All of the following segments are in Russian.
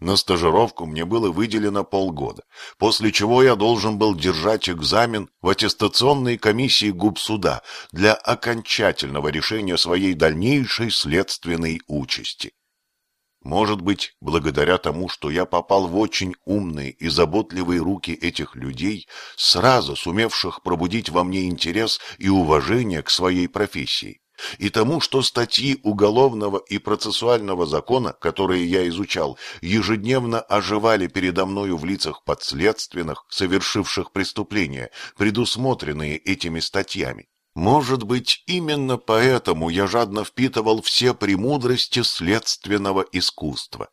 На стажировку мне было выделено полгода, после чего я должен был держать экзамен в аттестационной комиссии губсуда для окончательного решения своей дальнейшей следственной участи. Может быть, благодаря тому, что я попал в очень умные и заботливые руки этих людей, сразу сумевших пробудить во мне интерес и уважение к своей профессии, и тому, что статьи уголовного и процессуального закона, которые я изучал, ежедневно оживали передо мною в лицах подследственных, совершивших преступления, предусмотренные этими статьями. Может быть, именно поэтому я жадно впитывал все премудрости следственного искусства.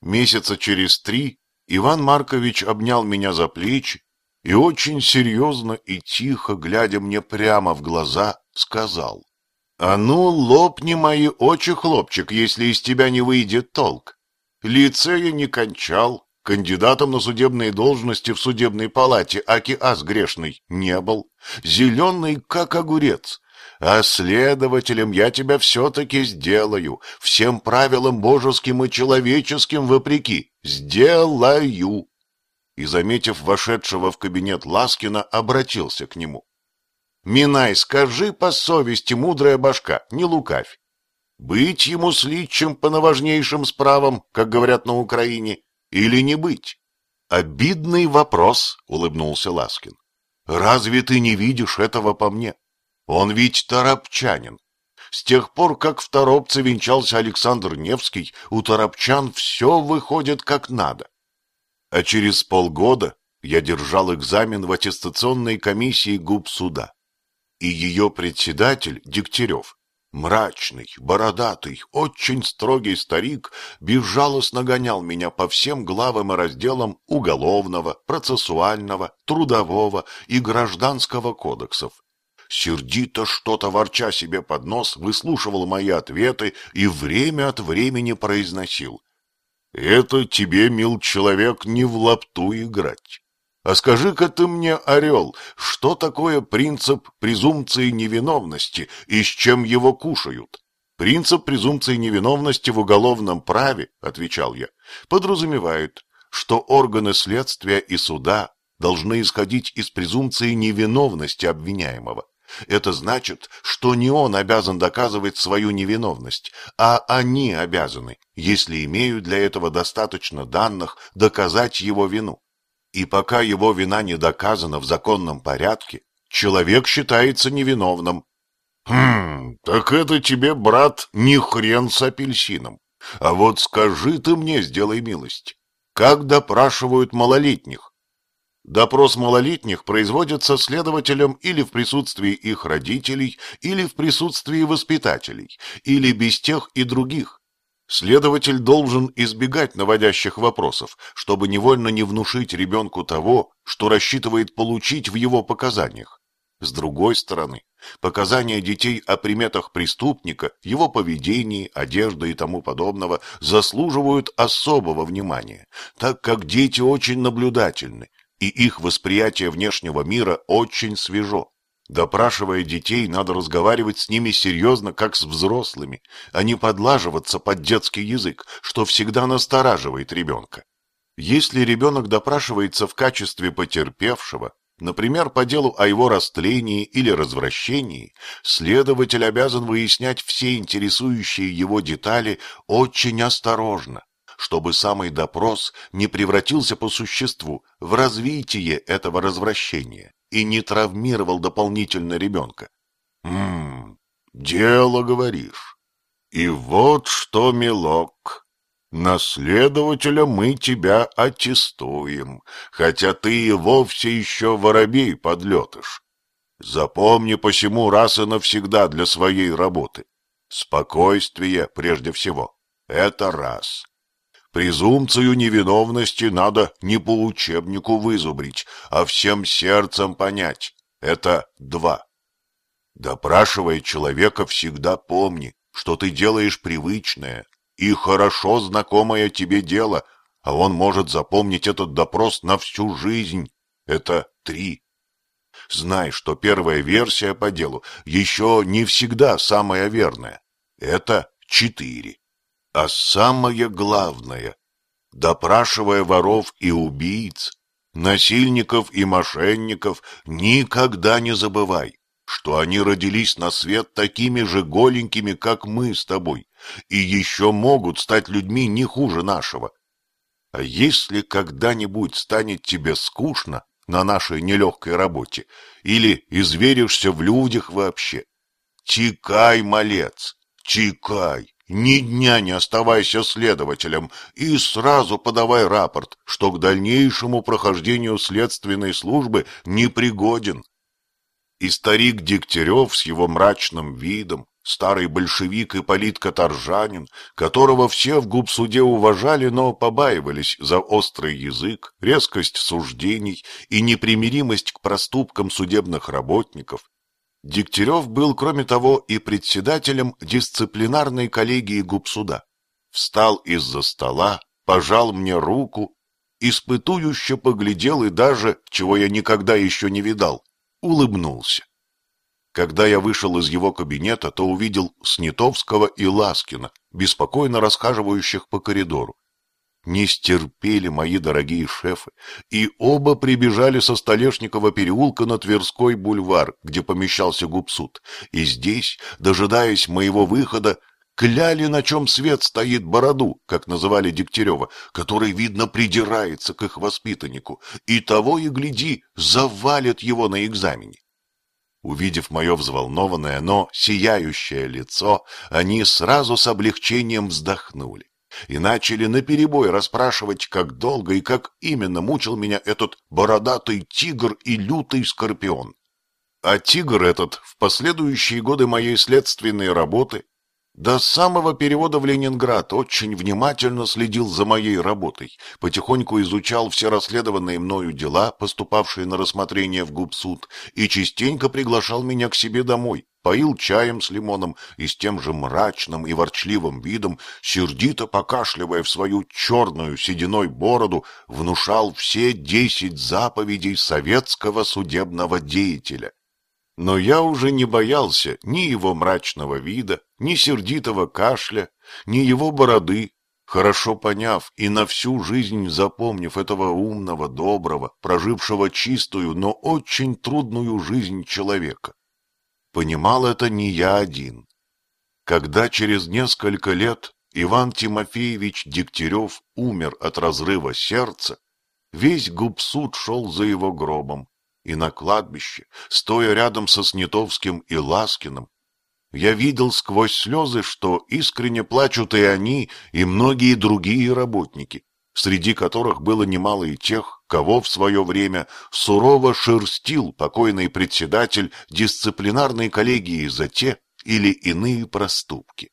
Месяца через три Иван Маркович обнял меня за плечи и очень серьезно и тихо, глядя мне прямо в глаза, сказал, «А ну, лопни мои очи, хлопчик, если из тебя не выйдет толк. Лицея не кончал, Кандидатом на судебные должности в судебной палате Аки Ас грешный не был. Зеленый, как огурец. А следователем я тебя все-таки сделаю. Всем правилам божеским и человеческим вопреки. Сделаю. И, заметив вошедшего в кабинет Ласкина, обратился к нему. Минай, скажи по совести, мудрая башка, не лукавь. Быть ему сличем по наважнейшим справам, как говорят на Украине, или не быть? Обидный вопрос, улыбнулся Ласкин. Разве ты не видишь этого по мне? Он ведь торопчанин. С тех пор, как в Торопце венчался Александр Невский, у торопчан все выходит как надо. А через полгода я держал экзамен в аттестационной комиссии губсуда. И ее председатель, Дегтярев, Мрачный, бородатый, очень строгий старик безжалостно гонял меня по всем главам и разделам уголовного, процессуального, трудового и гражданского кодексов. Сердито что-то ворча себе под нос, выслушивал мои ответы и время от времени произносил. «Это тебе, мил человек, не в лапту играть. А скажи-ка ты мне, Орел, что такое принцип презумпции невиновности и с чем его кушают? Принцип презумпции невиновности в уголовном праве, отвечал я, подразумевает, что органы следствия и суда должны исходить из презумпции невиновности обвиняемого. Это значит, что не он обязан доказывать свою невиновность, а они обязаны, если имеют для этого достаточно данных, доказать его вину. И пока его вина не доказана в законном порядке, человек считается невиновным. Хм, так это тебе, брат, не хрен с апельсином. А вот скажи ты мне, сделай милость, как допрашивают малолетних? Допрос малолетних производится следователем или в присутствии их родителей, или в присутствии воспитателей, или без тех и других. Следователь должен избегать наводящих вопросов, чтобы невольно не внушить ребенку того, что рассчитывает получить в его показаниях. С другой стороны, показания детей о приметах преступника, его поведении, одежде и тому подобного заслуживают особого внимания, так как дети очень наблюдательны, и их восприятие внешнего мира очень свежо. Допрашивая детей, надо разговаривать с ними серьезно, как с взрослыми, а не подлаживаться под детский язык, что всегда настораживает ребенка. Если ребенок допрашивается в качестве потерпевшего, например, по делу о его растлении или развращении, следователь обязан выяснять все интересующие его детали очень осторожно, чтобы самый допрос не превратился по существу в развитие этого развращения и не травмировал дополнительно ребенка. Ммм, дело говоришь. И вот что, милок, наследователя мы тебя аттестуем, хотя ты и вовсе еще воробей подлетыш. Запомни посему раз и навсегда для своей работы. Спокойствие прежде всего. Это раз. Презумпцию невиновности надо не по учебнику вызубрить, а всем сердцем понять. Это два. Допрашивая человека, всегда помни, что ты делаешь привычное и хорошо знакомое тебе дело, а он может запомнить этот допрос на всю жизнь. Это три. Знай, что первая версия по делу еще не всегда самая верная. Это четыре. А самое главное, допрашивая воров и убийц, насильников и мошенников, никогда не забывай, что они родились на свет такими же голенькими, как мы с тобой, и еще могут стать людьми не хуже нашего. А если когда-нибудь станет тебе скучно на нашей нелегкой работе, или изверишься в людях вообще, тикай, малец, тикай, ни дня не оставайся следователем и сразу подавай рапорт, что к дальнейшему прохождению следственной службы непригоден. И старик Дегтярев с его мрачным видом, старый большевик Ипполит Каторжанин, которого все в губсуде уважали, но побаивались за острый язык, резкость суждений и непримиримость к проступкам судебных работников, Дегтярев был, кроме того, и председателем дисциплинарной коллегии губсуда. Встал из-за стола, пожал мне руку, испытующе поглядел и даже, чего я никогда еще не видал, улыбнулся. Когда я вышел из его кабинета, то увидел Снитовского и Ласкина, беспокойно расхаживающих по коридору не стерпели мои дорогие шефы, и оба прибежали со Столешникова переулка на Тверской бульвар, где помещался губсуд, и здесь, дожидаясь моего выхода, кляли, на чем свет стоит бороду, как называли Дегтярева, который, видно, придирается к их воспитаннику, и того и гляди, завалят его на экзамене. Увидев мое взволнованное, но сияющее лицо, они сразу с облегчением вздохнули и начали наперебой расспрашивать, как долго и как именно мучил меня этот бородатый тигр и лютый скорпион. А тигр этот в последующие годы моей следственной работы до самого перевода в Ленинград очень внимательно следил за моей работой, потихоньку изучал все расследованные мною дела, поступавшие на рассмотрение в губсуд, и частенько приглашал меня к себе домой, поил чаем с лимоном и с тем же мрачным и ворчливым видом, сердито покашливая в свою черную сединой бороду, внушал все десять заповедей советского судебного деятеля. Но я уже не боялся ни его мрачного вида, ни сердитого кашля, ни его бороды, хорошо поняв и на всю жизнь запомнив этого умного, доброго, прожившего чистую, но очень трудную жизнь человека. Понимал это не я один. Когда через несколько лет Иван Тимофеевич Дегтярев умер от разрыва сердца, весь губсуд шел за его гробом, и на кладбище, стоя рядом со Снитовским и Ласкиным, я видел сквозь слезы, что искренне плачут и они, и многие другие работники, среди которых было немало и тех, кого в свое время сурово шерстил покойный председатель дисциплинарной коллегии за те или иные проступки.